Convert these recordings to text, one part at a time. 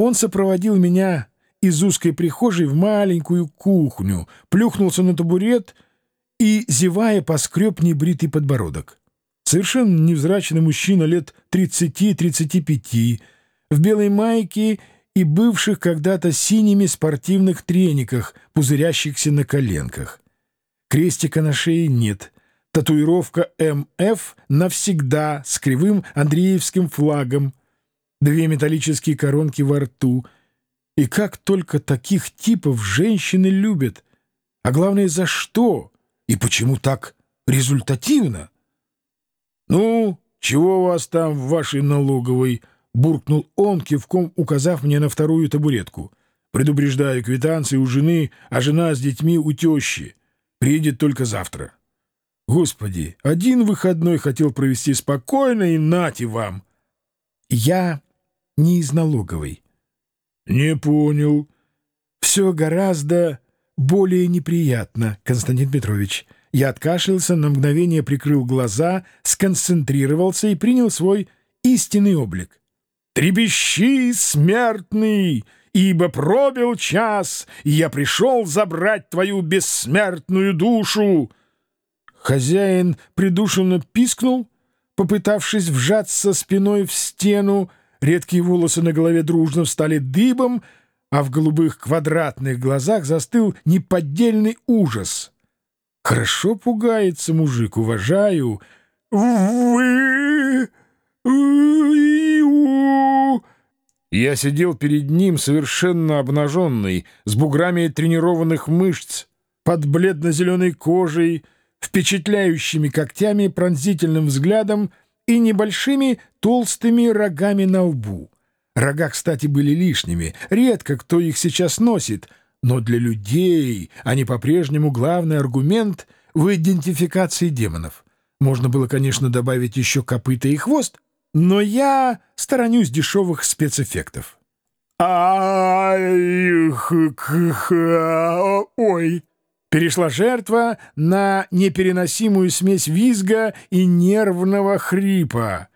Он сопроводил меня из узкой прихожей в маленькую кухню, плюхнулся на табурет и, зевая, поскреб небритый подбородок. Совершенно невзрачный мужчина лет 30-35, в белой майке и бывших когда-то синими спортивных трениках, пузырящихся на коленках. Крестика на шее нет. Татуировка МФ навсегда с кривым Андреевским флагом. Две металлические коронки во рту. И как только таких типов женщины любят. А главное, за что? И почему так результативно? «Ну, чего у вас там в вашей налоговой?» — буркнул он, кивком указав мне на вторую табуретку. «Предупреждаю, квитанции у жены, а жена с детьми у тещи. Приедет только завтра». «Господи, один выходной хотел провести спокойно, и нате вам!» «Я не из налоговой». «Не понял». «Все гораздо более неприятно, Константин Петрович». Я откашлялся, на мгновение прикрыл глаза, сконцентрировался и принял свой истинный облик. «Требещи, смертный, ибо пробил час, и я пришел забрать твою бессмертную душу!» Хозяин придушенно пискнул, попытавшись вжаться спиной в стену, редкие волосы на голове дружно встали дыбом, а в голубых квадратных глазах застыл неподдельный ужас — Хорошо пугается мужик, уважаю. Вы... Я сидел перед ним совершенно обнаженный, с буграми тренированных мышц, под бледно-зеленой кожей, впечатляющими когтями, пронзительным взглядом и небольшими толстыми рогами на лбу. Рога, кстати, были лишними. Редко кто их сейчас носит — но для людей они по-прежнему главный аргумент в идентификации демонов. Можно было, конечно, добавить еще копыта и хвост, но я сторонюсь дешевых спецэффектов. ай ой Перешла жертва на непереносимую смесь визга и нервного хрипа.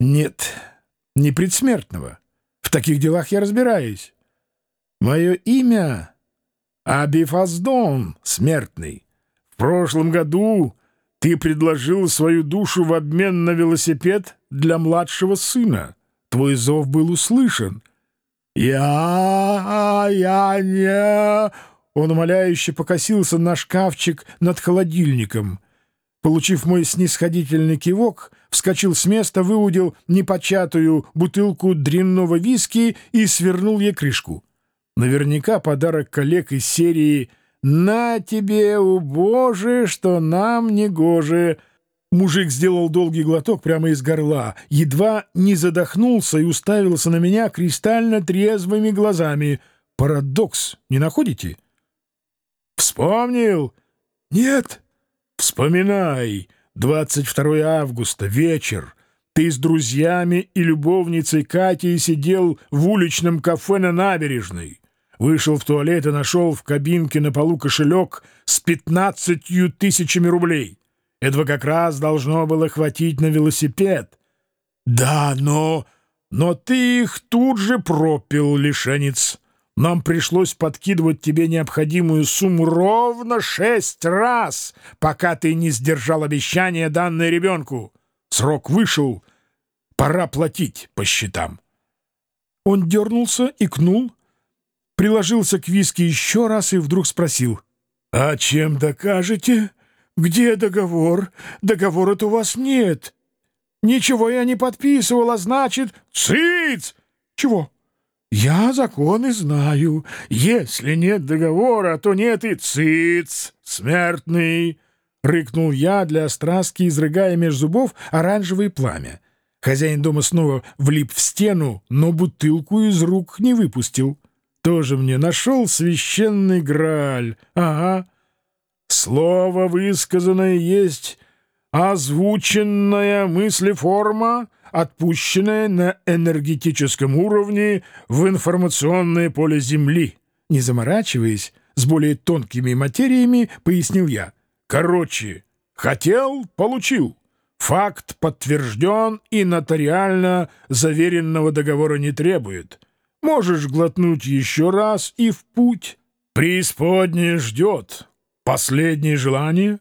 Нет, не предсмертного. В таких делах я разбираюсь. Мое имя Абифаздон, смертный. В прошлом году ты предложил свою душу в обмен на велосипед для младшего сына. Твой зов был услышан. Я... я не... Он умоляюще покосился на шкафчик над холодильником. Получив мой снисходительный кивок, вскочил с места, выудил непочатую бутылку дрянного виски и свернул ей крышку. Наверняка подарок коллег из серии «На тебе, у Боже, что нам не гоже». Мужик сделал долгий глоток прямо из горла, едва не задохнулся и уставился на меня кристально трезвыми глазами. Парадокс, не находите? «Вспомнил?» «Нет». «Вспоминай. 22 августа, вечер. Ты с друзьями и любовницей Катей сидел в уличном кафе на набережной». Вышел в туалет и нашел в кабинке на полу кошелек с пятнадцатью тысячами рублей. Этого как раз должно было хватить на велосипед. Да, но... Но ты их тут же пропил, лишенец. Нам пришлось подкидывать тебе необходимую сумму ровно шесть раз, пока ты не сдержал обещание, данное ребенку. Срок вышел, пора платить по счетам. Он дернулся, икнул, приложился к виске еще раз и вдруг спросил. «А чем докажете? Где договор? Договора-то у вас нет. Ничего я не подписывал, а значит... Цыц! Чего? Я законы знаю. Если нет договора, то нет и цыц, смертный!» Рыкнул я для страстки, изрыгая меж зубов оранжевое пламя. Хозяин дома снова влип в стену, но бутылку из рук не выпустил. Тоже мне нашел священный Грааль. Ага. Слово высказанное есть озвученная мыслеформа, отпущенная на энергетическом уровне в информационное поле Земли. Не заморачиваясь, с более тонкими материями, пояснил я. Короче, хотел — получил. Факт подтвержден и нотариально заверенного договора не требует. Можешь глотнуть еще раз и в путь. Преисподняя ждет. Последнее желание?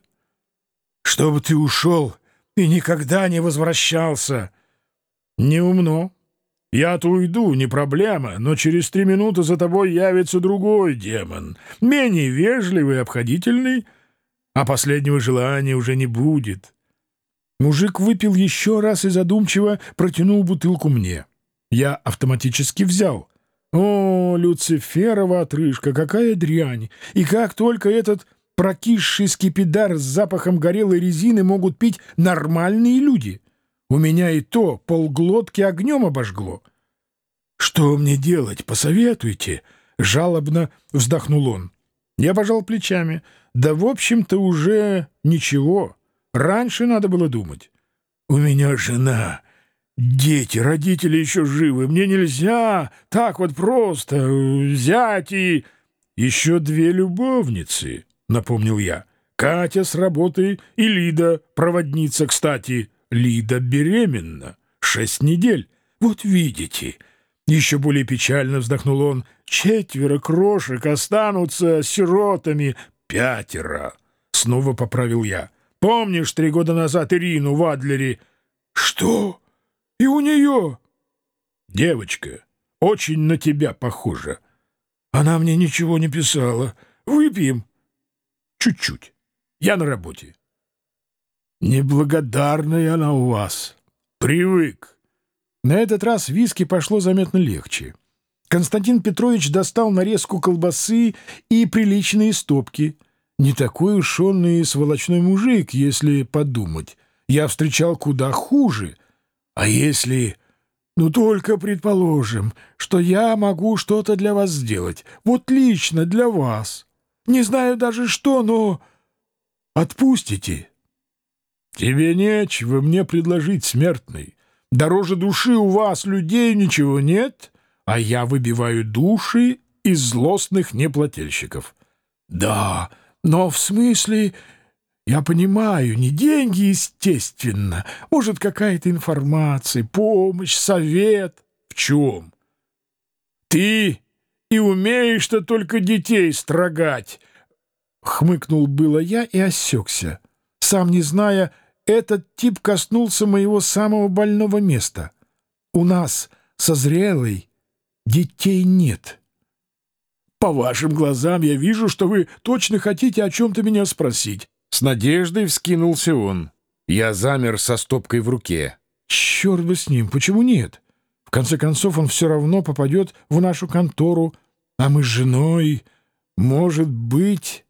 Чтобы ты ушел и никогда не возвращался. Не умно. Я-то уйду, не проблема, но через три минуты за тобой явится другой демон, менее вежливый и обходительный, а последнего желания уже не будет. Мужик выпил еще раз и задумчиво протянул бутылку мне. Я автоматически взял. О, Люциферова отрыжка, какая дрянь! И как только этот прокисший скипидар с запахом горелой резины могут пить нормальные люди. У меня и то полглотки огнем обожгло. «Что мне делать, посоветуйте?» — жалобно вздохнул он. Я пожал плечами. «Да, в общем-то, уже ничего. Раньше надо было думать. У меня жена, дети, родители еще живы. Мне нельзя так вот просто взять и...» «Еще две любовницы», — напомнил я. «Катя с работы и Лида, проводница, кстати. Лида беременна. Шесть недель. Вот видите». Еще более печально вздохнул он. «Четверо крошек останутся сиротами. Пятеро!» Снова поправил я. «Помнишь три года назад Ирину в Адлере?» «Что? И у нее?» «Девочка, очень на тебя похожа. Она мне ничего не писала. Выпьем?» «Чуть-чуть. Я на работе». «Неблагодарная она у вас. Привык». На этот раз виски пошло заметно легче. Константин Петрович достал нарезку колбасы и приличные стопки. Не такой уж он и сволочной мужик, если подумать. Я встречал куда хуже. А если... Ну, только предположим, что я могу что-то для вас сделать. Вот лично для вас. Не знаю даже что, но... Отпустите. Тебе нечего мне предложить, смертный. Дороже души у вас, людей, ничего нет, а я выбиваю души из злостных неплательщиков. Да, но в смысле... Я понимаю, не деньги, естественно. Может, какая-то информация, помощь, совет. В чем? Ты и умеешь-то только детей строгать. Хмыкнул было я и осекся, сам не зная, этот тип коснулся моего самого больного места. У нас, созрелой, детей нет. По вашим глазам я вижу, что вы точно хотите о чем-то меня спросить. С надеждой вскинулся он. Я замер со стопкой в руке. Черт бы с ним, почему нет? В конце концов, он все равно попадет в нашу контору, а мы с женой, может быть...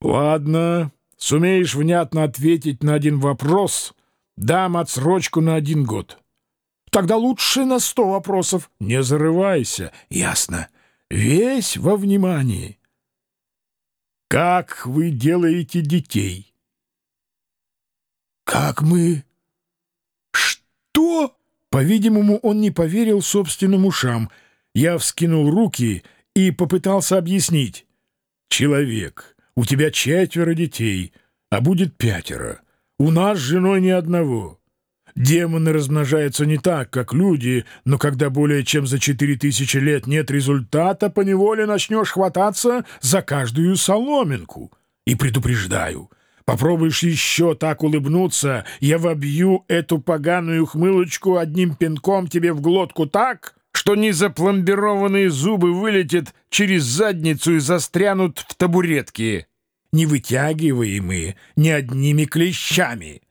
Ладно, Сумеешь внятно ответить на один вопрос, дам отсрочку на один год. Тогда лучше на сто вопросов. Не зарывайся. Ясно. Весь во внимании. Как вы делаете детей? Как мы? Что? По-видимому, он не поверил собственным ушам. Я вскинул руки и попытался объяснить. Человек у тебя четверо детей, а будет пятеро. У нас с женой ни одного. Демоны размножаются не так, как люди, но когда более чем за четыре тысячи лет нет результата, поневоле начнешь хвататься за каждую соломинку. И предупреждаю, попробуешь еще так улыбнуться, я вобью эту поганую хмылочку одним пинком тебе в глотку так, что незапломбированные зубы вылетят через задницу и застрянут в табуретке, не вытягиваемые ни одними клещами.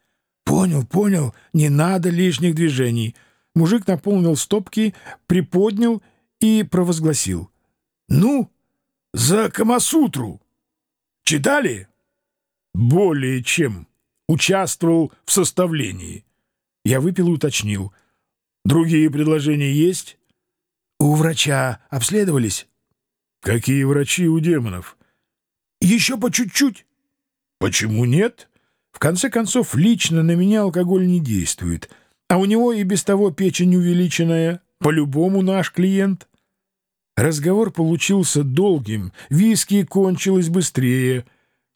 Понял, понял, не надо лишних движений. Мужик наполнил стопки, приподнял и провозгласил. Ну, за Камасутру. Читали? Более чем. Участвовал в составлении. Я выпил и уточнил. Другие предложения есть? У врача обследовались? Какие врачи у демонов? Еще по чуть-чуть. Почему нет? В конце концов, лично на меня алкоголь не действует, а у него и без того печень увеличенная, по-любому наш клиент. Разговор получился долгим, виски кончилось быстрее.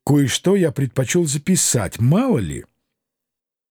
Кое-что я предпочел записать, мало ли.